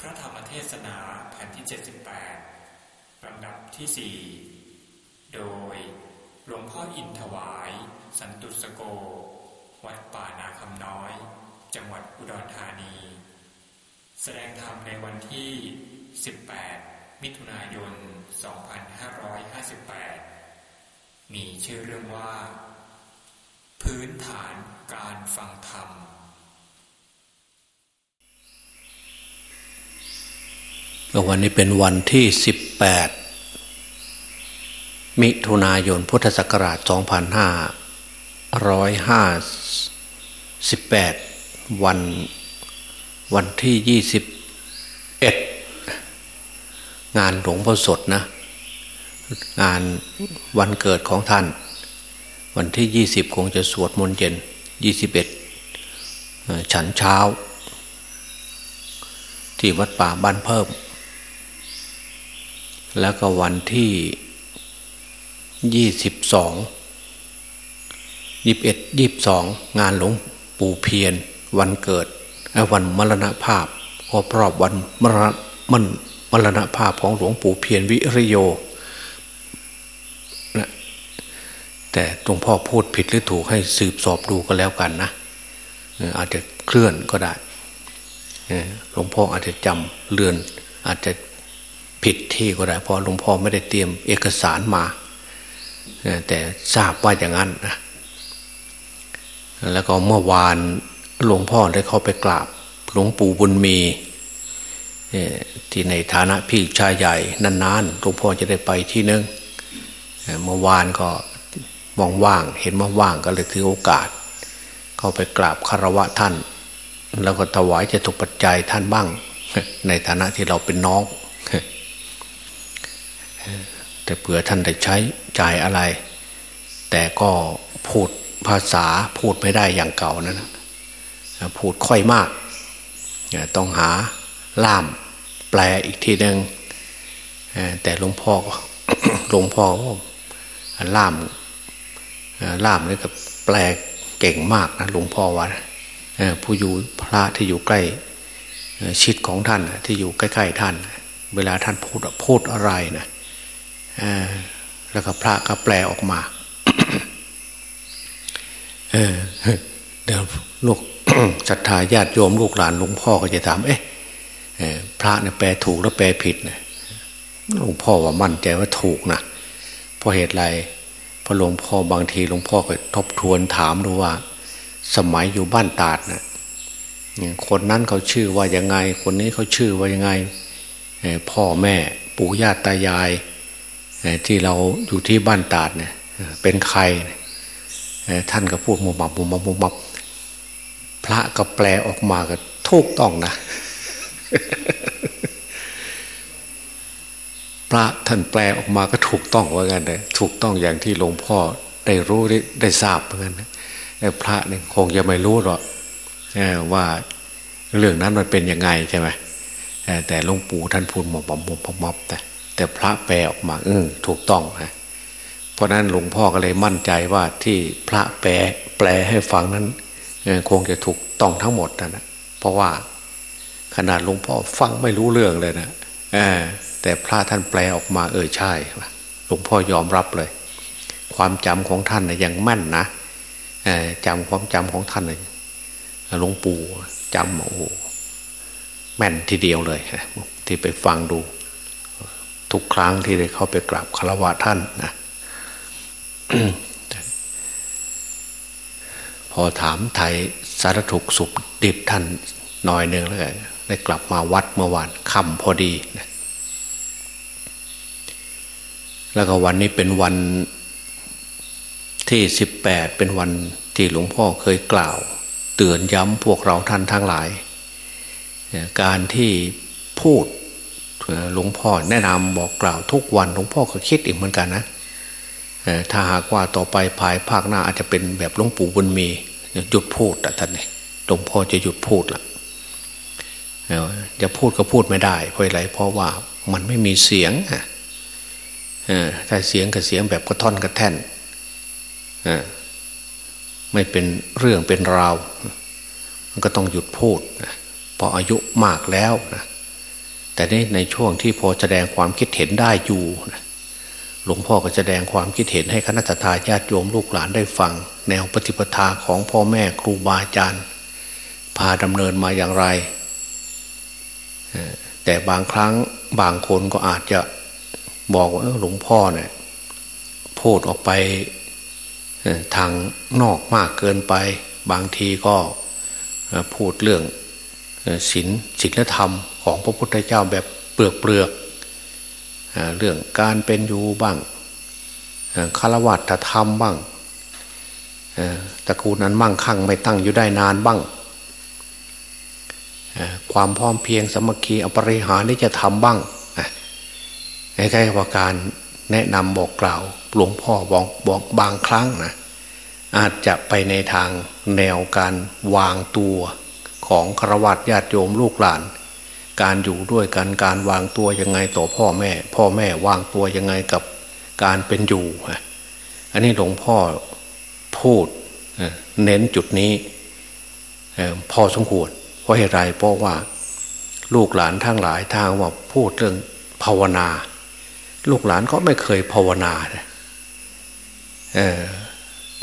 พระธรรมเทศนาแผ่นที่ 78 ลำดับที่ 4 โดยหลวงพ่ออินถวาย สันตุสโก วัดป่านาคำน้อย จังหวัดอุดรธานี แสดงธรรมในวันที่ 18 มิถุนายน 2558 มีชื่อเรื่องว่า พื้นฐานการฟังธรรม วันนี้เป็นวันที่ 18 มิถุนายนพุทธศักราช 2558 วันวันที่ 21 งานหลวงพ่อสดนะ งานวันเกิดของท่าน วันที่ 20 คงจะสวดมนต์เย็น 21 ฉันเช้า ที่วัดป่าบ้านเพิ่ม แล้วก็วันที่ยี่สิบสองยิบเอ็ดยิบสองงานหลวงปู่เพียรวันเกิดวันมรณภาพครบรอบวันมรณมันมรณภาพของหลวงปู่เพียรวิริโยนะแต่หลวงพ่อพูดผิดหรือถูกให้สืบสอบดูก็แล้วกันนะอาจจะเคลื่อนก็ได้หลวงพ่ออาจจะจำเลือนอาจจะ ผิดที่ก็ได้เพราะหลวงพ่อไม่ได้เตรียมเอกสารมา แต่ทราบว่าอย่างนั้นนะแล้วก็เมื่อวานหลวงพ่อได้เข้าไปกราบ หลวงปู่บุญมีที่ในฐานะพี่ชายใหญ่นานๆหลวงพ่อจะได้ไปที่นึงเมื่อวานก็มองว่างเห็นว่าว่างก็เลยถือโอกาส เข้าไปกราบคารวะท่าน แล้วก็ถวายจะถูกปัจจัยท่านบ้าง ในฐานะที่เราเป็นน้อง แต่เผื่อท่านได้ใช้จ่ายอะไร แต่ก็พูดภาษาพูดไม่ได้อย่างเก่านั้นพูดค่อยมาก ต้องหาล่ามแปลอีกทีหนึ่งแต่หลวงพ่อหลวงพ่อล่ามล่ามนี่ก็แปลเก่งมากนะหลวงพ่อว่าผู้อยู่พระที่อยู่ใกล้ชิดของท่านที่อยู่ใกล้ ๆ ท่าน เวลาท่านพูดพูดอะไรนะ แล้วก็พระก็แปลออกมาเออเดี๋ยวลูกศรัทธาญาติโยมลูกหลานหลวงพ่อก็จะถามเอ๊ะพระเนี่ยแปลถูกแล้วแปลผิดเนี่ยหลวงพ่อว่ามั่นใจว่าถูกนะเพราะเหตุไรเพราะหลวงพ่อบางทีหลวงพ่อก็ทบทวนถามดูว่า สมัยอยู่บ้านตาดนะคนนั้นเขาชื่อว่ายังไง คนนี้เขาชื่อว่ายังไงพ่อแม่ปู่ย่าตายาย ที่เราอยู่ที่บ้านตาดเนี่ยเป็นใครท่านก็พูดมุมับมุมับมุมับพระก็แปลออกมาก็ถูกต้องนะ พระท่านแปลออกมาก็ถูกต้องว่ากันเลยถูกต้องอย่างที่หลวงพ่อได้รู้ได้ได้ทราบเหมือนกันนะพระเนี่ยคงจะไม่รู้หรอกว่าเรื่องนั้นมันเป็นยังไงใช่ไหมแต่หลวงปู่ท่านพูดหมอบหมอบหมอบแต่ แต่พระแปลออกมาเออถูกต้องฮะเพราะนั้นหลวงพ่อก็เลยมั่นใจว่าที่พระแปลแปลให้ฟังนั้นคงจะถูกต้องทั้งหมดนะเพราะว่าขนาดหลวงพ่อฟังไม่รู้เรื่องเลยนะแต่พระท่านแปลออกมาเออใช่หลวงพ่อยอมรับเลย ความจำของท่านนะยังแม่นนะจำความจำของท่านเลยหลวงปู่จำโอ้แม่นทีเดียวเลยที่ไปฟังดู ทุกครั้งที่ได้เข้าไปกราบคารวะท่านนะพอถามไทยสารถุกสุขดิบท่านหน่อยหนึ่งแล้วได้กลับมาวัดเมื่อวานค่ำพอดีนะแล้วก็วันนี้เป็นวันที่สิบแปดเป็นวันที่หลวงพ่อเคยกล่าว เตือนย้ำพวกเราท่านทั้งหลาย การที่พูด หลวงพ่อแนะนำบอกกล่าวทุกวันหลวงพ่อก็คิดอีกเหมือนกันนะถ้าหากว่าต่อไปภายภาคหน้าอาจจะเป็นแบบหลวงปู่บุญมีหยุดพูดแต่ท่านนี่หลวงพ่อจะหยุดพูดละจะพูดก็พูดไม่ได้เพราะอะไรเพราะว่ามันไม่มีเสียงถ้าเสียงกับเสียงแบบกระท่อนกระแท่นไม่เป็นเรื่องเป็นราว มันก็ต้องหยุดพูดพราะอายุมากแล้วนะ แต่นี่ในช่วงที่พอแสดงความคิดเห็นได้อยู่หลวงพ่อก็แสดงความคิดเห็นให้คณะทาญาติโยมลูกหลานได้ฟัง แนวปฏิปทาของพ่อแม่ครูบาอาจารย์ พาดำเนินมาอย่างไร แต่บางครั้งบางคนก็อาจจะบอกว่าหลวงพ่อเนี่ยพูดออกไปทางนอกมากเกินไป บางทีก็พูดเรื่องศีลศีลธรรม ของพระพุทธเจ้าแบบเปลือกเปลือกเรื่องการเป็นอยู่บ้างคารวัตธรรมบ้างตระกูลนั้นมั่งคั่งไม่ตั้งอยู่ได้นานบ้าง ความพร้อมเพียงสมัคคีอปริหารนี่จะทำบ้างใกล้ๆว่าการแนะนำบอกกล่าวหลวงพ่อบอกบอกบางครั้งนะอาจจะไปในทางแนวการวางตัวของครวัตญาติโยมลูกหลาน การอยู่ด้วยกันการวางตัวยังไงต่อพ่อแม่ พ่อแม่วางตัวยังไงกับการเป็นอยู่อันนี้หลวงพ่อพูดเน้นจุดนี้พอสมควรเพราะเหตุไรเพราะว่าลูกหลานทั้งหลายทางว่าพูดเรื่องภาวนา ลูกหลานก็ไม่เคยภาวนาเออ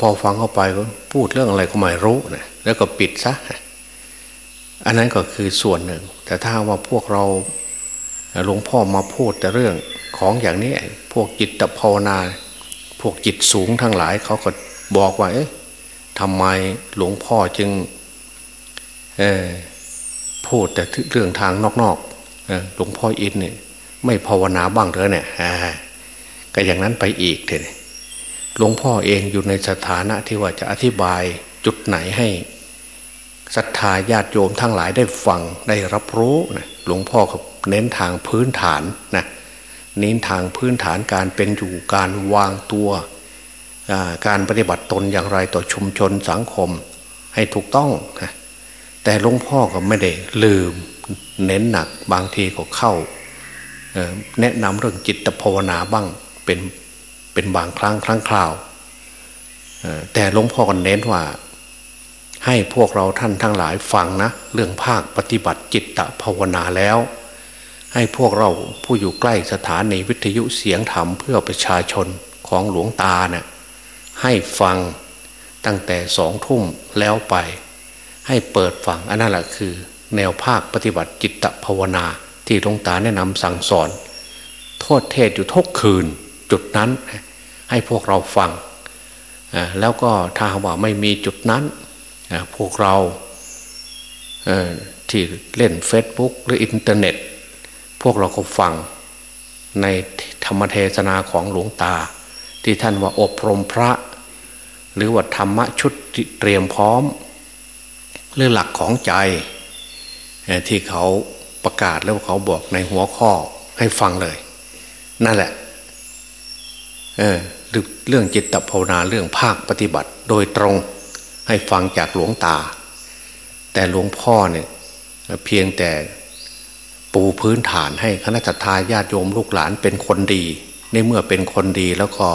พอฟังเข้าไปก็พูดเรื่องอะไรก็ไม่รู้นะแล้วก็ปิดซะ อันนั้นก็คือส่วนหนึ่ง แต่ถ้าว่าพวกเราหลวงพ่อมาพูดแต่เรื่องของอย่างนี้พวกจิตภาวนา พวกจิตสูงทั้งหลายเขาก็บอกว่าเอ๊ะทำไมหลวงพ่อจึงพูดแต่เรื่องทางนอกๆหลวงพ่ออินเนี่ยไม่ภาวนาบ้างเลยเนี่ยก็อย่างนั้นไปอีกเถอะหลวงพ่อเองอยู่ในสถานะที่ว่าจะอธิบายจุดไหนให้ ศรัทธาญาติโยมทั้งหลายได้ฟังได้รับรู้นะหลวงพ่อก็เน้นทางพื้นฐานนะเน้นทางพื้นฐานการเป็นอยู่การวางตัวการปฏิบัติตนอย่างไรต่อชุมชนสังคมให้ถูกต้องนะแต่หลวงพ่อก็ไม่ได้ลืมเน้นหนักบางทีก็เข้า แนะนำเรื่องจิตภาวนาบ้างเป็นเป็นบางครั้งครั้งคราวแต่หลวงพ่อก็เน้นว่า ให้พวกเราท่านทั้งหลายฟังนะ เรื่องภาคปฏิบัติจิตตภาวนาแล้ว ให้พวกเราผู้อยู่ใกล้สถานีวิทยุเสียงธรรมเพื่อประชาชนของหลวงตาเนะี่ยให้ฟังตั้งแต่สองทุ่มแล้วไป ให้เปิดฟังอันนั้นแหละคือ แนวภาคปฏิบัติจิตตภาวนาที่หลวงตาแนะนำสั่งสอน ท่านเทศน์อยู่ทุกคืนจุดนั้นให้พวกเราฟังแล้วก็ถ้าว่าไม่มีจุดนั้น พวกเราที่เล่นเฟซบุ๊กหรืออินเทอร์เน็ต พวกเราก็ฟังในธรรมเทศนาของหลวงตา ที่ท่านว่าอบรมพระ หรือว่าธรรมะชุดเตรียมพร้อม เรื่องหลักของใจ ที่เขาประกาศแล้วเขาบอกในหัวข้อให้ฟังเลย นั่นแหละเออเรื่องจิตภาวนาเรื่องภาคปฏิบัติโดยตรง ให้ฟังจากหลวงตา แต่หลวงพ่อเนี่ยเพียงแต่ปูพื้นฐานให้คณะทาญาติโยมลูกหลานเป็นคนดี ในเมื่อเป็นคนดีแล้วก็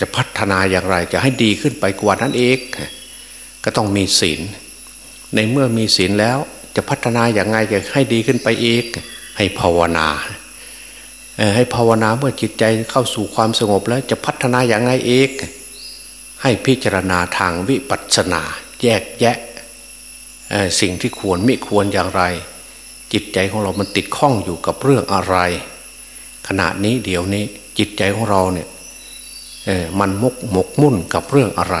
จะพัฒนาอย่างไร จะให้ดีขึ้นไปกว่านั้นเองก็ต้องมีศีล ในเมื่อมีศีลแล้วจะพัฒนาอย่างไงจะให้ดีขึ้นไปอีก ให้ภาวนา ให้ภาวนาเมื่อจิตใจเข้าสู่ความสงบแล้วจะพัฒนาอย่างไงเอก ให้พิจารณาทางวิปัสสนา แยกแยะสิ่งที่ควรไม่ควรอย่างไร จิตใจของเรามันติดข้องอยู่กับเรื่องอะไร ขณะนี้เดี๋ยวนี้จิตใจของเราเนี่ยมันมกหมกมุ่นกับเรื่องอะไร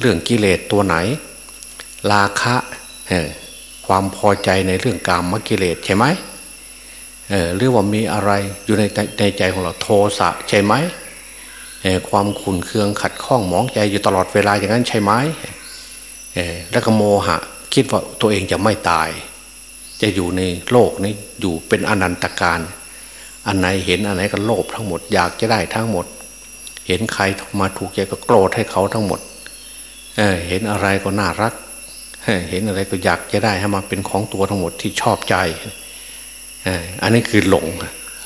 เรื่องกิเลสตัวไหน ราคะความพอใจในเรื่องกามมกิเลสใช่ไหมหรือว่ามีอะไรอยู่ในในใจของเราโทสะใช่ไหม ความขุนเคืองขัดข้องหมองใจอยู่ตลอดเวลาอย่างนั้นใช่ไหมแล้วก็โมหะ คิดว่าตัวเองจะไม่ตาย จะอยู่ในโลกนี้อยู่เป็นอนันตการ อันไหนเห็นอันไหนก็โลภทั้งหมดอยากจะได้ทั้งหมด เห็นใครมาถูกใจก็โกรธให้เขาทั้งหมดเเห็นอะไรก็น่ารัก เห็นอะไรก็อยากจะได้ให้มาเป็นของตัวทั้งหมดที่ชอบใจอันนี้คือหลง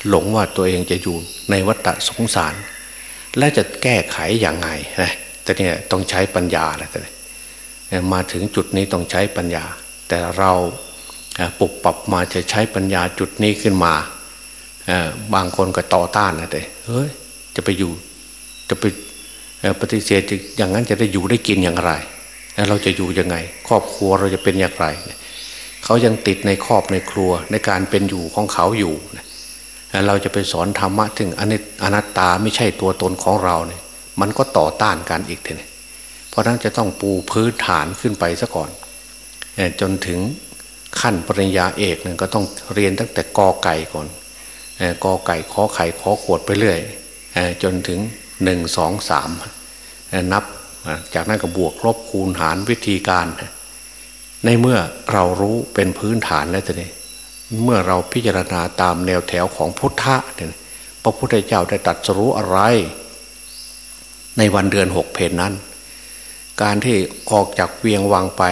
หลงว่าตัวเองจะอยู่ในวัฏสงสาร และจะแก้ไขอย่างไงนะแต่เนี่ยต้องใช้ปัญญาแล้วแต่มาถึงจุดนี้ต้องใช้ปัญญา แต่เราปรับปรับมาจะใช้ปัญญาจุดนี้ขึ้นมาบางคนก็ต่อต้านนะแต่เฮ้ยจะไปอยู่จะไปปฏิเสธอย่างนั้นจะได้อยู่ได้กินอย่างไรเราจะอยู่ยังไง ครอบครัวเราจะเป็นอย่างไร เขายังติดในครอบในครัวในการเป็นอยู่ของเขาอยู่ เราจะไปสอนธรรมะถึงอนัตตาไม่ใช่ตัวตนของเราเนี่ย มันก็ต่อต้านกันอีกทีนี้เพราะนั้นจะต้องปูพื้นฐานขึ้นไปซะก่อน จนถึงขั้นปริญญาเอกเนี่ยก็ต้องเรียนตั้งแต่กอไก่ก่อนกอไก่ขอไข่ขอขวดไปเรื่อยจนถึงหนึ่งสองสามนับจากนั้นก็บวกลบคูณหารวิธีการ ในเมื่อเรารู้เป็นพื้นฐานแล้วทีนี้ เมื่อเราพิจารณาตามแนวแถวของพุทธะเนี่ยพระพุทธเจ้าได้ตรัสรู้อะไร ในวันเดือนหกเพนนั้น การที่ออกจากเวียงวังไป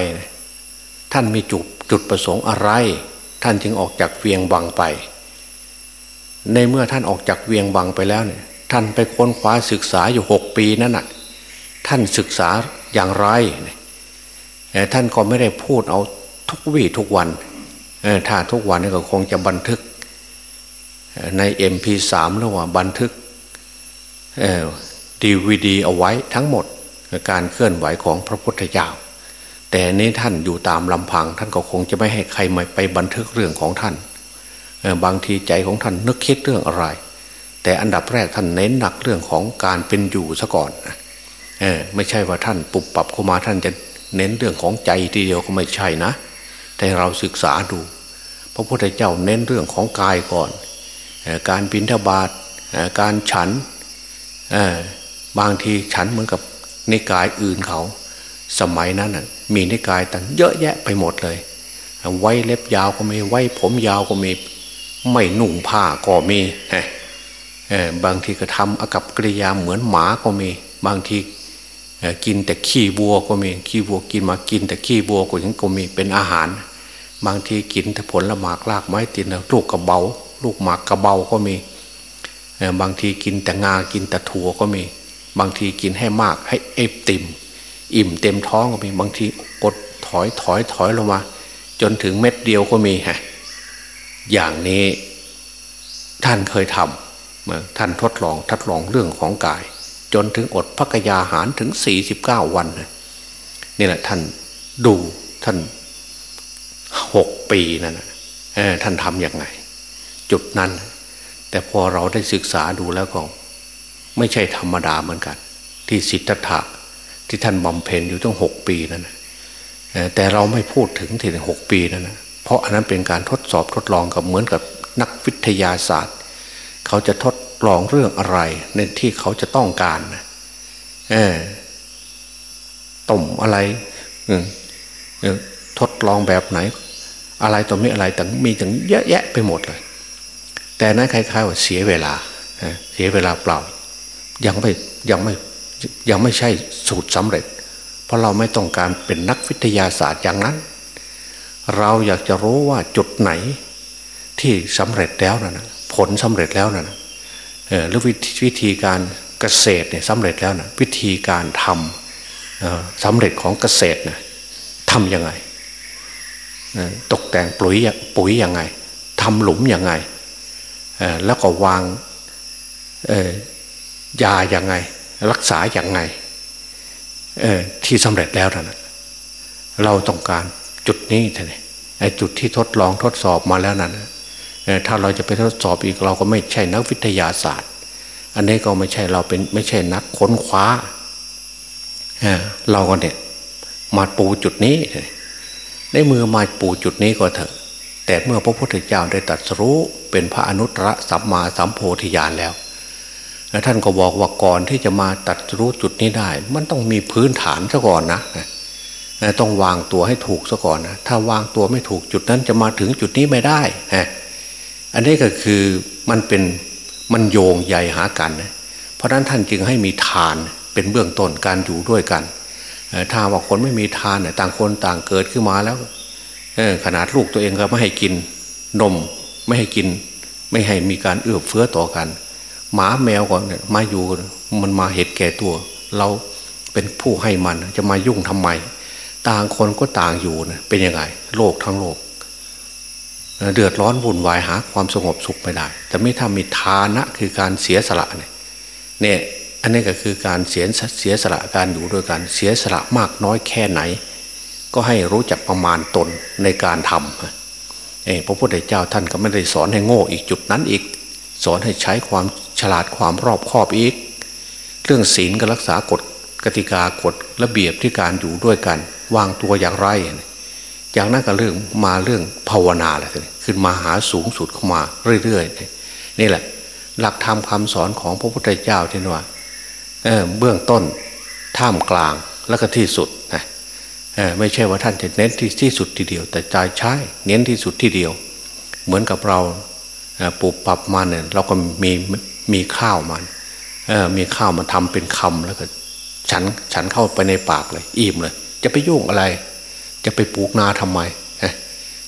ท่านมีจุดจุดประสงค์อะไร ท่านจึงออกจากเวียงวังไป ในเมื่อท่านออกจากเวียงวังไปแล้วเนี่ย ท่านไปค้นคว้าศึกษาอยู่หกปีนั่นน่ะท่านศึกษาอย่างไร ท่านก็ไม่ได้พูดเอาทุกวี่ทุกวัน ถ้าทุกวันนี้ก็คงจะบันทึกใน MP3 หรือว่าบันทึกดีวีดีเอาไว้ทั้งหมดการเคลื่อนไหวของพระพุทธเจ้า แต่นี้ท่านอยู่ตามลำพัง ท่านก็คงจะไม่ให้ใครมาไปบันทึกเรื่องของท่านบางทีใจของท่านนึกคิดเรื่องอะไร แต่อันดับแรกท่านเน้นหนักเรื่องของการเป็นอยู่ซะก่อนไม่ใช่ว่าท่านปุบปรับเข้ามาท่านจะเน้นเรื่องของใจทีเดียวก็ไม่ใช่นะ แต่เราศึกษาดู พระพุทธเจ้าเน้นเรื่องของกายก่อน การบินทบาทการฉันบางทีฉันเหมือนกับในกายอื่นเขา สมัยนั้นมีในกายต่างเยอะแยะไปหมดเลย ไว้เล็บยาวก็มีไว้ผมยาวก็มีไม่นุ่งผ้าก็มีบางทีก็ทำอากับกริยาเหมือนหมาก็มี บางทีกินแต่ขี้วัวก็มีขี้วัวกินมากินแต่ขี้วัวก็ยังก็มีเป็นอาหาร บางทีกินแต่ผลละหมากลากไม้ตินลูกกระเบา ลูกหมากกระเบาก็มีบางทีกินแต่งากินแต่ถั่วก็มี บางทีกินให้มากให้เอฟติมอิ่มเต็มท้องก็มีบางทีกดถอยถอยถอยลงมา จนถึงเม็ดเดียวก็มีฮะอย่างนี้ท่านเคยทำท่านทดลองทดลองเรื่องของกาย จนถึงอดพักยาหารถึงสี่สิบเก้าวันนี่แหละท่านดูท่าน หกปีนั่นท่านทำอย่างไง จุดนั้น แต่พอเราได้ศึกษาดูแล้วก็ ไม่ใช่ธรรมดาเหมือนกัน ที่สิทธัตถะที่ท่านบำเพ็ญอยู่ตั้งหกปีนั่นแต่เราไม่พูดถึงถึงหกปีนั่นนะเพราะอันนั้นเป็นการทดสอบทดลองกับเหมือนกับนักวิทยาศาสตร์ เขาจะทดลองเรื่องอะไรในที่เขาจะต้องการเออต้มอะไร ทดลองแบบไหน อะไรต่อไม่อะไรต่างมีถึงเยอะแยะไปหมดเลย แต่นั้นคล้ายๆว่าเสียเวลาเสียเวลาเปล่า ยังไม่ยังไม่ยังไม่ใช่สูตรสำเร็จ เพราะเราไม่ต้องการเป็นนักวิทยาศาสตร์อย่างนั้น เราอยากจะรู้ว่าจุดไหนที่สำเร็จแล้วนะผลสำเร็จแล้วนะหรือวิธีการเกษตรเนี่ยสำเร็จแล้วนะวิธีการทำสำเร็จของเกษตรนะทำยังไง ตกแต่งปุ๋ยปุ๋ยยังไงทำหลุมยังไงแล้วก็วางยาอย่างไง รักษาอย่างไงที่สำเร็จแล้วนะเราต้องการจุดนี้ท่านไอ้จุดที่ทดลองทดสอบมาแล้วนั้นถ้าเราจะไปทดสอบอีกเราก็ไม่ใช่นักวิทยาศาสตร์ อันนี้ก็ไม่ใช่เราเป็นไม่ใช่นักค้นคว้าเราก็เนี่ยมาปูจุดนี้ ในมือมาปูจุดนี้ก็เถอะ แต่เมื่อพระพุทธเจ้าได้ตรัสรู้เป็นพระอนุตตรสัมมาสัมโพธิญาณแล้วท่านก็บอกว่าก่อนที่จะมาตัดรู้จุดนี้ได้ มันต้องมีพื้นฐานซะก่อนนะต้องวางตัวให้ถูกซะก่อนนะถ้าวางตัวไม่ถูกจุดนั้นจะมาถึงจุดนี้ไม่ได้อันนี้ก็คือมันเป็นมันโยงใหญ่หากันเพราะนั้นท่านจึงให้มีทานเป็นเบื้องต้นการอยู่ด้วยกัน ถ้าว่าคนไม่มีทานเนี่ยต่างคนต่างเกิดขึ้นมาแล้วขนาดลูกตัวเองก็ไม่ให้กินนม ไม่ให้กิน ไม่ให้มีการเอื้อเฟื้อต่อกัน หมาแมวก่อนเนี่ยมาอยู่มันมาเหตุแก่ตัว เราเป็นผู้ให้มันจะมายุ่งทำไม ต่างคนก็ต่างอยู่นะเป็นยังไง โลกทั้งโลก เดือดร้อนวุ่นวายหาความสงบสุขไม่ได้ แต่ไม่ทำมีทานะคือการเสียสละเนี่ยเนี่ย อันนี้ก็คือการเสียเสียสละการอยู่ด้วยกันเสียสละมากน้อยแค่ไหน ก็ให้รู้จักประมาณตนในการทำเออพระพุทธเจ้าท่านก็ไม่ได้สอนให้โง่อีกจุดนั้นอีก สอนให้ใช้ความฉลาดความรอบคอบอีก เรื่องศีลก็รักษากฎกติกากฎระเบียบที่การอยู่ด้วยกัน วางตัวอย่างไรอย่างนั้นก็เรื่องมาเรื่องภาวนาแหละขึ้นมาหาสูงสุดเข้ามาเรื่อยๆนี่แหละ หลักธรรมคาสอนของพระพุทธเจ้าที่ว่า เเบื้องต้นท่ามกลางแล้วก็ที่สุดนะไม่ใช่ว่าท่านจะเน้นที่ที่สุดทีเดียว แต่ใจใช้เน้นที่สุดทีเดียว เหมือนกับเราปลูกปรับมาเนี่ยเราก็มีมีข้าวมันมีข้าวมาทำเป็นคำแล้วก็ฉันฉันเข้าไปในปากเลยอิ่มเลย จะไปยุ่งอะไร จะไปปลูกนาทำไม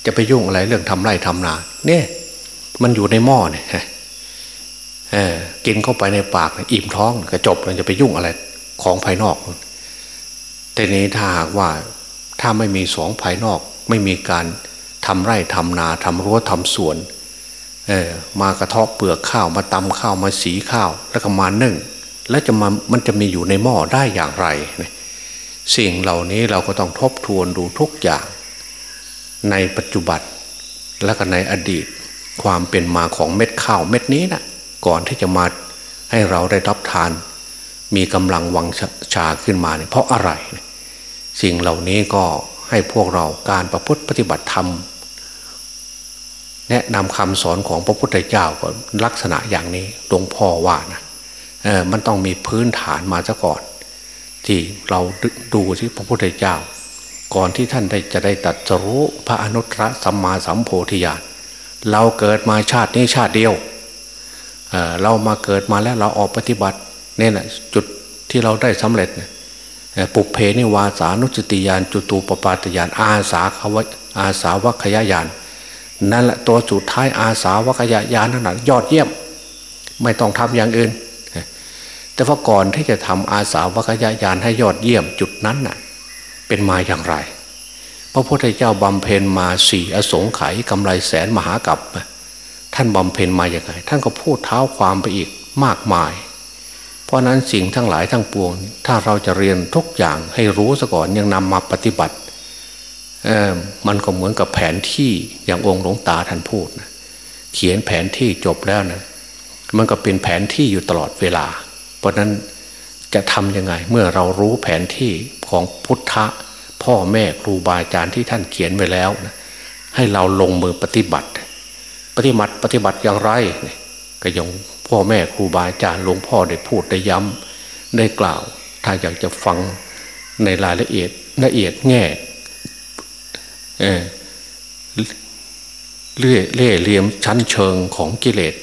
จะไปยุ่งอะไรเรื่องทำไร่ทำนา เนี่ย มันอยู่ในหม้อเนี่ย กินเข้าไปในปากอิ่มท้องก็จบมันจะไปยุ่งอะไรของภายนอกแต่นี้ถ้าหากว่าถ้าไม่มีสองภายนอก ไม่มีการทำไร่ทำนาทำรั้วทำสวนเออมากระทาะเปลือกข้าวมาตำข้าวมาสีข้าว แล้วก็มานึ่ง แล้วจะมามันจะมีอยู่ในหม้อได้อย่างไร สิ่งเหล่านี้เราก็ต้องทบทวนดูทุกอย่าง ในปัจจุบันและก็ในอดีต ความเป็นมาของเม็ดข้าวเม็ดนี้น่ะ ก่อนที่จะมาให้เราได้รับทาน มีกำลังวังชาขึ้นมาเนี่ยเพราะอะไร สิ่งเหล่านี้ก็ให้พวกเราการประพฤติปฏิบัติธรรม แนะนำคำสอนของพระพุทธเจ้าก็ลักษณะอย่างนี้หลวงพ่อว่านะเออมันต้องมีพื้นฐานมาซะก่อน ที่เราดูที่พระพุทธเจ้า ก่อนที่ท่านได้จะได้ตัดสรู้พระอนุตตรสัมมาสัมโพธิญาณเราเกิดมาชาตินี้ชาติเดียว เรามาเกิดมาแล้วเราออกปฏิบัติเนี่ยนะจุดที่เราได้สำเร็จเนี่ยปุเพนิวาสานุสติยานจุตูปปาตยานอาสาขวอาสาวัคยายานนั่นแหละตัวสุดท้ายอาสาวัคยายานนั่นแหะยอดเยี่ยม ไม่ต้องทำอย่างอื่น แต่ว่าก่อนที่จะทำอาสาวัคยายานให้ยอดเยี่ยมจุดนั้นน่ะเป็นมาอย่างไร พระพุทธเจ้าบำเพ็ญมาสี่อสงไขยกำไรแสนมหากัป ท่านบำเพ็ญมาอย่างไรท่านก็พูดเท้าความไปอีกมากมาย เพราะนั้นสิ่งทั้งหลายทั้งปวง ถ้าเราจะเรียนทุกอย่างให้รู้ซะก่อนยังนำมาปฏิบัติมันก็เหมือนกับแผนที่อย่างองค์หลวงตาท่านพูดนะเขียนแผนที่จบแล้วนะมันก็เป็นแผนที่อยู่ตลอดเวลา เพราะนั้นจะทำยังไงเมื่อเรารู้แผนที่ของพุทธะ พ่อแม่ครูบาอาจารย์ที่ท่านเขียนไว้แล้วนะให้เราลงมือปฏิบัติ ปฏิบัติปฏิบัติอย่างไรก็ยังพ่อแม่ครูบาอาจารย์หลวงพ่อได้พูดได้ย้ำได้กล่าว ถ้าอยากจะฟังในรายละเอียดละเอียดแง่เลื่อยเล่เหลี่ยมชั้นเชิงของกิเลส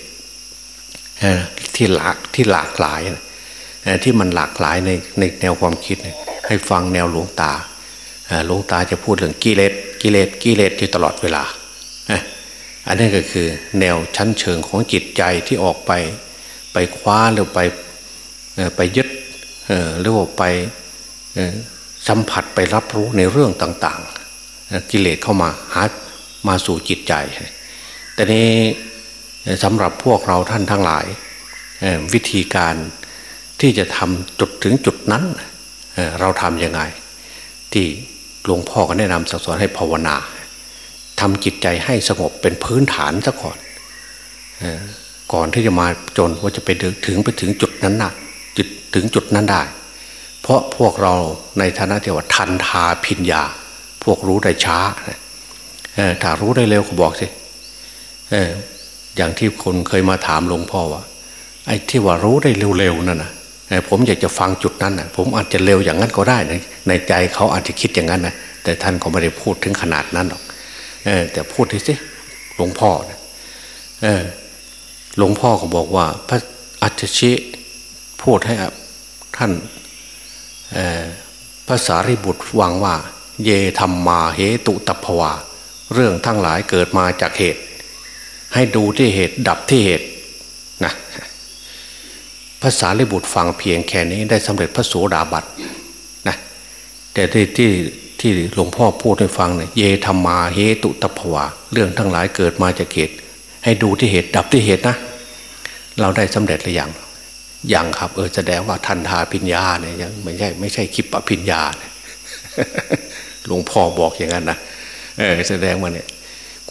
ที่หลากที่หลากหลายที่มันหลากหลายในในแนวความคิด ให้ฟังแนวหลวงตาหลวงตาจะพูดเรื่องกิเลสกิเลสกิเลสอยู่ตลอดเวลา อันนี้ก็คือแนวชั้นเชิงของจิตใจที่ออกไป ไปคว้าหรือไปไปยึดหรือว่าไปสัมผัสไปรับรู้ในเรื่องต่าง ๆ กิเลสเข้ามาหามาสู่จิตใจ แต่นี้สำหรับพวกเราท่านทั้งหลาย วิธีการที่จะทำจุดถึงจุดนั้น เราทำยังไง ที่หลวงพ่อก็แนะนำสอนให้ภาวนา ทำจิตใจให้สงบเป็นพื้นฐานซะก่อนก่อนที่จะมาจนว่าจะไปถึงไปถึงจุดนั้นนะจุดถึงจุดนั้นได้ เพราะพวกเราในฐานะที่ว่าทันทาพิญญา พวกรู้ได้ช้าถ้ารู้ได้เร็วก็บอกสิอย่างที่คนเคยมาถามหลวงพ่อว่า ไอ้ที่ว่ารู้ได้เร็วๆนั่นนะผมอยากจะฟังจุดนั้นนะผมอาจจะเร็วอย่างนั้นก็ได้ในในใจเขาอาจจะคิดอย่างนั้นนะแต่ท่านก็ไม่ได้พูดถึงขนาดนั้นหรอก เออ แต่พูดทีสิหลวงพ่อเออ หลวงพ่อก็บอกว่า พระอัจฉริพูดให้ท่านภาษาริบุตรวังว่า เยธรรมมาเหตุตัพวา เรื่องทั้งหลายเกิดมาจากเหตุ ให้ดูที่เหตุดับที่เหตุนะภาษาริบุตรฟังเพียงแค่นี้ได้สำเร็จพระโสดาบัตนะแต่ที่ที่ ที่หลวงพ่อพูดให้ฟังเนี่ยเยธรรมาเฮตุตภวาเรื่องทั้งหลายเกิดมาจากเหตุ ให้ดูที่เหตุดับที่เหตุนะ เราได้สำเร็จหรือยังยังครับ เออแสดงว่าทันทาพิญญาเนี่ยยังไม่ใช่ไม่ใช่คิปปพิญญาหลวงพ่อบอกอย่างนั้นนะเออแสดงว่าเนี่ย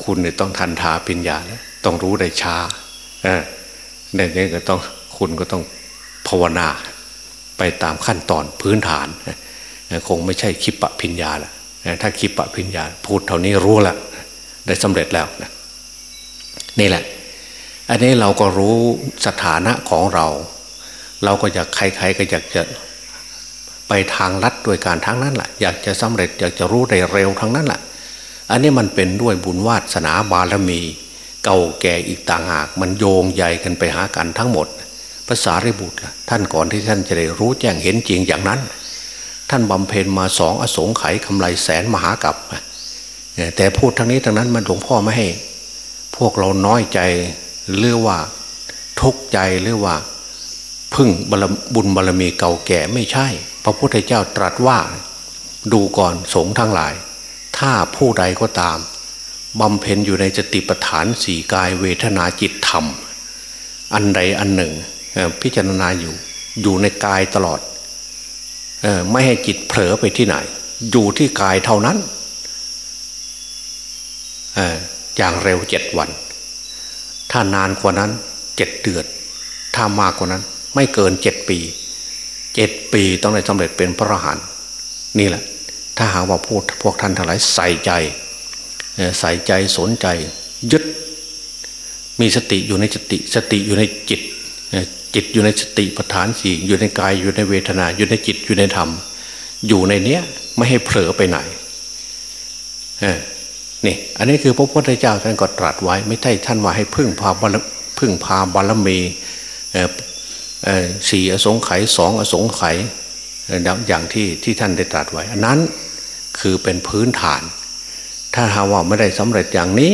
คุณเนี่ยต้องทันทาพิญญาแล้วต้องรู้ได้ช้าเออในนี้ก็ต้องคุณก็ต้องภาวนา ไปตามขั้นตอนพื้นฐาน คงไม่ใช่คิปปพิญญาละถ้าคิปปพิญญา พูดเท่านี้รู้ละได้สำเร็จแล้วนะนี่แหละ อันนี้เราก็รู้สถานะของเรา เราก็อยากใครๆก็อยากจะไปทางลัดด้วยการทั้งนั้นแหละอยากจะสำเร็จอยากจะรู้ได้เร็วทั้งนั้นแหละอันนี้มันเป็นด้วยบุญวาสนาบารมี เก่าแก่อีกต่างหาก มันโยงใหญ่กันไปหากันทั้งหมดภาษาริบุตรท่านก่อนที่ท่านจะได้รู้แจ้งเห็นจริงอย่างนั้น ท่านบำเพ็ญมาสองอสงไขยกำไรแสนมหากับแต่พูดทั้งนี้ทั้งนั้นมันหลวงพ่อไม่ให้ พวกเราน้อยใจหรือว่าทุกข์ใจหรือว่า พึ่งบุญบารมีเก่าแก่ไม่ใช่ พระพุทธเจ้าตรัสว่า ดูก่อนสงทั้งหลาย ถ้าผู้ใดก็ตามบำเพ็ญอยู่ในจติปฐานสี่กายเวทนาจิตธรรม อันใดอันหนึ่ง พิจารณาอยู่อยู่ในกายตลอด ไม่ให้จิตเผลอไปที่ไหน อยู่ที่กายเท่านั้นอย่างเร็วเจ็ดวัน ถ้านานกว่านั้นเจ็ดเดือนถ้ามากกว่านั้น ไม่เกินเจ็ดปีเจ็ดปีต้องได้สำเร็จเป็นพระอรหันต์นี่แหละ ถ้าหากว่าพูดพวกท่านทั้งหลายใส่ใจใส่ใจสนใจ ยึด มีสติอยู่ในสติสติอยู่ในจิต จิตอยู่ในสติปัฏฐานสี่อยู่ในกายอยู่ในเวทนา อยู่ในจิตอยู่ในธรรม อยู่ในเนี้ยไม่ให้เผลอไปไหนนี่ อันนี้คือพระพุทธเจ้าท่านก็ตรัสไว้ ไม่ใช่ท่านว่าให้พึ่งพาบารพึ่งพาบารมีสี่อสงไขยสองอสงไขยอย่างที่ที่ท่านได้ตรัสไว้ อันนั้นคือเป็นพื้นฐาน ถ้าหาว่าไม่ได้สำเร็จอย่างนี้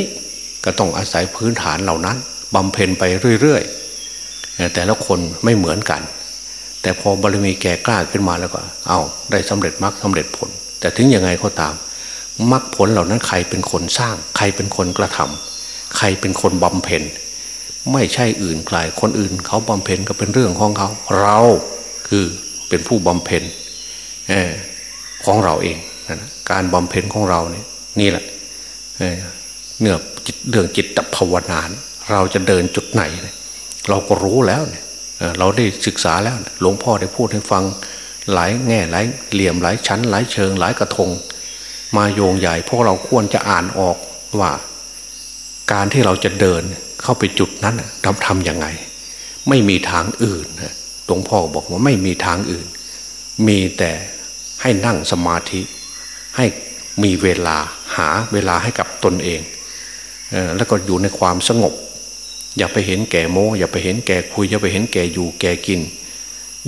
ก็ต้องอาศัยพื้นฐานเหล่านั้นบำเพ็ญไปเรื่อยๆ แต่ละคนไม่เหมือนกัน แต่พอบารมีแก่กล้าขึ้นมาแล้วก็ เอาได้สำเร็จมรรคสาเร็จผล แต่ถึงยังไงก็ตามมรรคผลเหล่านั้นใครเป็นคนสร้าง ใครเป็นคนกระทำใครเป็นคนบำเพ็ญไม่ใช่อื่นไกลคนอื่น เขาบำเพ็ญก็เป็นเรื่องของเขา เราคือเป็นผู้บำเพ็ญของเราเองนะการบำเพ็ญของเราเนี่ยนี่แหละเนื้อเรื่องจิตภาวนาเราจะเดินจุดไหน เราก็รู้แล้วเนี่ยเราได้ศึกษาแล้วหลวงพ่อได้พูดให้ฟังหลายแง่หลายเหลี่ยมหลายชั้น หลายเชิง หลายกระทง มาโยงใหญ่พวกเราควรจะอ่านออกว่า การที่เราจะเดินเข้าไปจุดนั้นทำทำยังไง ไม่มีทางอื่นหลวงพ่อบอกว่าไม่มีทางอื่น มีแต่ให้นั่งสมาธิ ให้มีเวลาหาเวลาให้กับตนเองแล้วก็อยู่ในความสงบ อย่าไปเห็นแก่โมอย่าไปเห็นแก่คุย อย่าไปเห็นแก่อยู่แก่กิน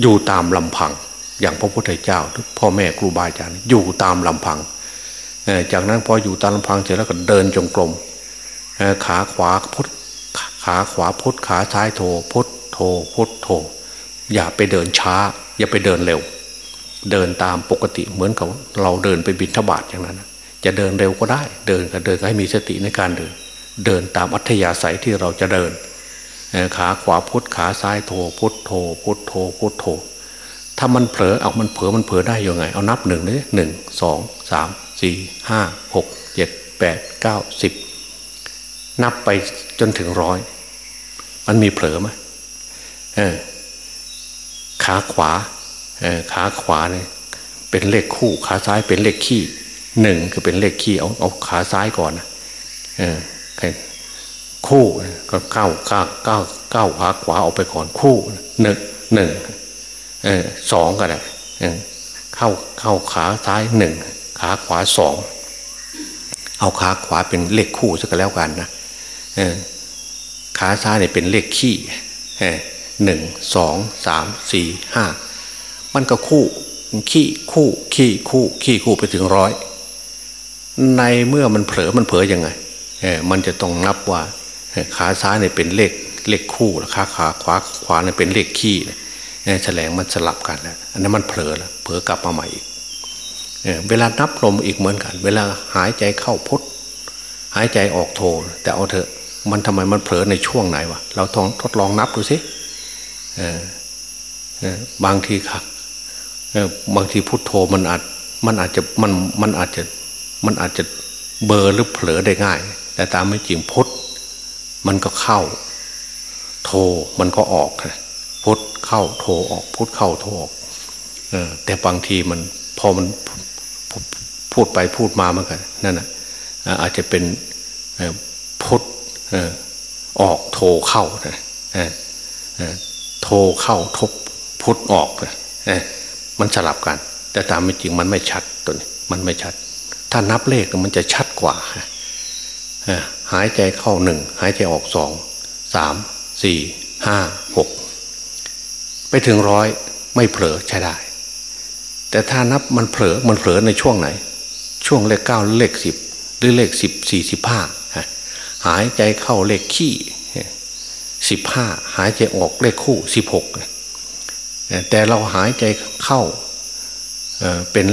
อยู่ตามลำพัง อย่างพระพุทธเจ้าพ่อแม่ครูบาอาจารย์อยู่ตามลำพังจากนั้นพออยู่ตามลำพังเสร็จแล้วก็เดินจงกรมขาขวาพุทขาขวาพุทขาซ้ายโทพุทโทพุทโทอย่าไปเดินช้า อย่าไปเดินเร็ว เดินตามปกติเหมือนกับเราเดินไปบินทบาทอย่างนั้น จะเดินเร็วก็ได้ เดินก็เดินให้มีสติในการเดิน เดินตามอัธยาศัยที่เราจะเดิน ขาขวาพุทขาซ้ายโทพุทโทพุทโทพุทโทถ้ามันเผลอเอามันเผลอมันเผลอได้ยังไง เอานับหนึ่งเลยหนึ่งสองสามสี่ห้าหกเจ็ดแปดเก้าสิบนับไปจนถึงร้อยมันมีเผลอไหมขาขวาขาขวาเนี่ยเป็นเลขคู่ ขาซ้ายเป็นเลขขี้หนึ่งคือเป็นเลขขี้เอาเอาขาซ้ายก่อนนะ คู่ก็เก้าเก้าเก้าเก้าขาขวาออกไปก่อนคู่หนึ่งหนึ่งสองก็ได้เข้าเข้าขาซ้ายหนึ่งขาขวาสองเอาขาขวาเป็นเลขคู่สักแล้วกันนะขาซ้ายเนี่ยเป็นเลขขี้หนึ่งสองสามสี่ห้ามันก็คู่ขี้คู่ขี้คู่ขี้คู่ไปถึงร้อยในเมื่อมันเผลอมันเผลอยังไง มันจะต้องนับว่าขาซ้ายเนี่ยเป็นเลขเลขคู่ขาขาขวาขวาเนี่ยเป็นเลขขี้แฉลงมันสลับกันแล้วอันนั้นมันเผลอแล้วเผลอกลับมาใหม่อีกเวลานับลมอีกเหมือนกัน เวลาหายใจเข้าพุทหายใจออกโท แต่เอาเถอะมันทำไมมันเผลอในช่วงไหนวะเราทองทดลองนับดูสิบางทีครับบางทีพุทโธมันอาจมันอาจจะมันมันอาจจะมันอาจจะเบอร์หรือเผลอได้ง่าย แต่ตามไม่จริงพุทธมันก็เข้า โทมันก็ออกพุทธเข้าโทออก พุทธเข้าโทออกแต่บางทีมันพอมันพูดไปพูดมาเหมือนกันนั่นนะอาจจะเป็นพุทธออกโทเข้าโทเข้าทบพุทธออกมันสลับกัน แต่ตามไม่จริงมันไม่ชัดตัวนี้มันไม่ชัด ถ้านับเลขมันจะชัดกว่า หายใจเข้าหนึ่งหายใจออกสองสามสี่ห้าหกไปถึงร้อยไม่เผลอใช้ได้ แต่ถ้านับมันเผลอมันเผลอในช่วงไหน ช่วงเลขเก้าเลขสิบหรือเลขสิบสี่สิบห้าหายใจเข้าเลขคี่สิบห้าหายใจออกเลขคู่สิบหกแต่เราหายใจเข้าเป็น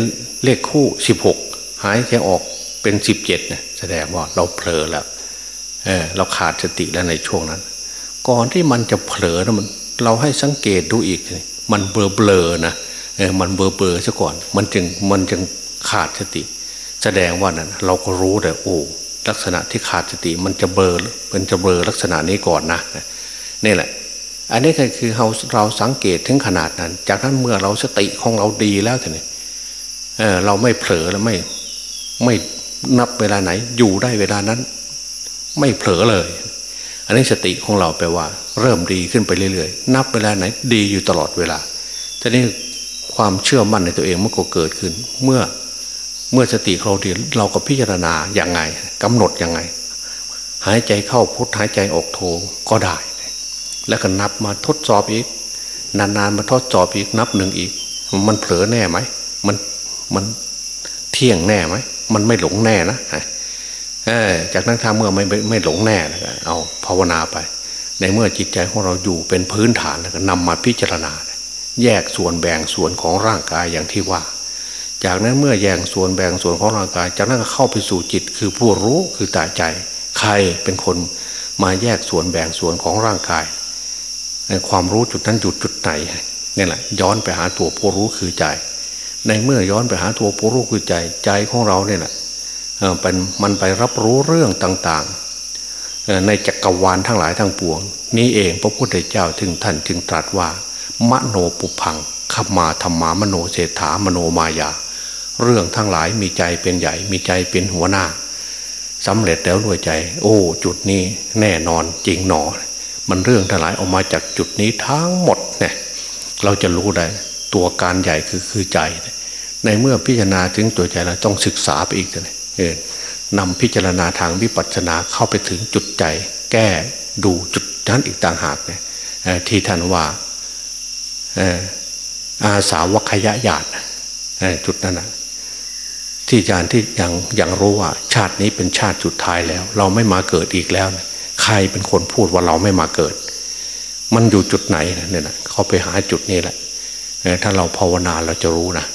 เลขคู่สิบหกหายใจออก เป็นสิบเจ็ดเนี่ยแสดงว่าเราเผลอแล้วเออเราขาดสติแล้วในช่วงนั้น ก่อนที่มันจะเผลอนะมันเราให้สังเกตดูอีกมันเบลอเบลอนะมันเบลอเบลอซะก่อน มันจึงมันจึงขาดสติ แสดงว่านั้นเราก็รู้แต่โอ้ลักษณะที่ขาดสติมันจะเบลอมันจะเบลอลักษณะนี้ก่อนนะนี่แหละ อันนี้คือเราเราสังเกตถึงขนาดนั้น จากนั้นเมื่อเราสติของเราดีแล้วท่านี่เออเราไม่เผลอแล้วไม่ไม่ นับเวลาไหน อยู่ได้เวลานั้น ไม่เผลอเลย อันนี้สติของเราแปลว่า เริ่มดีขึ้นไปเรื่อยๆ นับเวลาไหน ดีอยู่ตลอดเวลาทีนี้ความเชื่อมั่นในตัวเองมันก็เกิดขึ้น เมื่อเมื่อสติเราดีเราก็พิจารณาอย่างไงกำหนดยังไง หายใจเข้าพุทหายใจออกโทก็ได้ แล้วก็นับมาทดสอบอีก นานๆมาทดสอบอีกนับหนึ่งอีก มันเผลอแน่ไหมมันมันเที่ยงแน่ไหม มันไม่หลงแน่นะจากนั้นถ้าเมื่อไม่ไม่หลงแน่เอาภาวนาไป ในเมื่อจิตใจของเราอยู่เป็นพื้นฐานแล้วก็นำมาพิจารณา แยกส่วนแบ่งส่วนของร่างกายอย่างที่ว่า จากนั้นเมื่อแยกส่วนแบ่งส่วนของร่างกาย จากนั้นก็เข้าไปสู่จิตคือผู้รู้คือตาใจ ใครเป็นคนมาแยกส่วนแบ่งส่วนของร่างกายความรู้จุดนั้นจุดจุดไหนนี่แหละย้อนไปหาตัวผู้รู้คือใจ ในเมื่อย้อนไปหาตัวผู้รู้คือใจใจของเราเนี่ยนะเป็นมันไปรับรู้เรื่องต่างๆ ในจักรวาลทั้งหลายทั้งปวง นี้เองพระพุทธเจ้าถึงท่านจึงตรัสว่า มโนปุพังขมาธรรมามโนเศรษฐามโนมายา เรื่องทั้งหลายมีใจเป็นใหญ่มีใจเป็นหัวหน้าสำเร็จแล้วด้วยใจ โอ้ จุดนี้แน่นอนจริงหนอ มันเรื่องทั้งหลายออกมาจากจุดนี้ทั้งหมดเนี่ยเราจะรู้ได้ ตัวการใหญ่คือคือใจ ในเมื่อพิจารณาถึงตัวใจแล้วต้องศึกษาไปอีกเลยนำพิจารณาทางวิปัสสนาเข้าไปถึงจุดใจ แก้ดูจุดนั้นอีกต่างหากเนี่ยที่ท่านว่าอาสาวกขยะญาติจุดนั้นนะที่อาจารย์ที่ยังยังรู้ว่า ชาตินี้เป็นชาติสุดท้ายแล้ว เราไม่มาเกิดอีกแล้ว ใครเป็นคนพูดว่าเราไม่มาเกิด มันอยู่จุดไหนเนี่ยนะเขาไปหาจุดนี้แหละ ถ้าเราภาวนาเราจะรู้นะ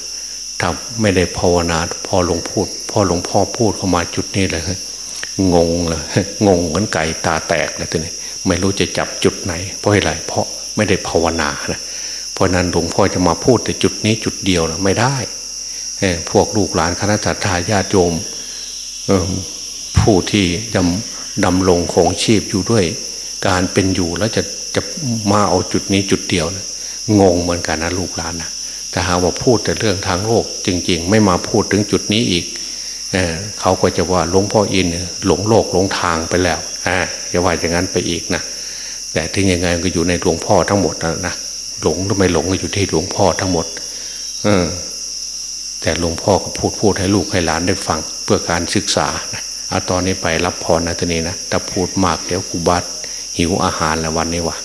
ถ้าไม่ได้ภาวนาพอหลวงพูดพอหลวงพ่อพูดเข้ามาจุดนี้เลยงงเลยงงเหมือนไก่ตาแตกเลยตัวนี้ไม่รู้จะจับจุดไหน เพราะอะไรเพราะไม่ได้ภาวนานะเพราะนั้นหลวงพ่อจะมาพูดแต่จุดนี้จุดเดียวนะไม่ได้พวกลูกหลานคณะสัตยาญาติโยมผู้ที่ดำดำลงคงชีพอยู่ด้วย การเป็นอยู่แล้วจะจะมาเอาจุดนี้จุดเดียวนะ งงเหมือนกันนะลูกหลานนะแต่หาว่าพูดแต่เรื่องทางโลก จริง ๆ ไม่มาพูดถึงจุดนี้อีกเเขาก็จะว่าหลวงพ่ออินหลงโลกหลงทางไปแล้วจะว่าอย่างนั้นไปอีกนะแต่ถึงยังไงก็อยู่ในหลวงพ่อทั้งหมดนะหลงหรือไม่หลงก็อยู่ที่หลวงพ่อทั้งหมด เออ แต่หลวงพ่อก็พูดพูดให้ลูกให้หลานได้ฟังเพื่อการศึกษานะเอาตอนนี้ไปรับพรนะทีนี้นะถ้าพูดมากเดี๋ยวกูบัดหิวอาหารแล้ววันนี้ว่ะ